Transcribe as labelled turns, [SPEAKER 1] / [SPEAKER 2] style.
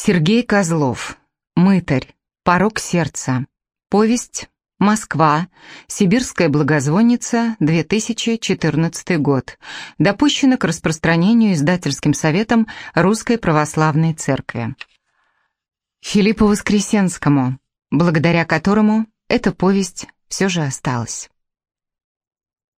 [SPEAKER 1] Сергей Козлов. Мытарь. Порог сердца. Повесть. Москва. Сибирская благозвонница. 2014 год. Допущена к распространению издательским советом Русской Православной Церкви. Филиппу Воскресенскому, благодаря которому эта повесть все же осталась.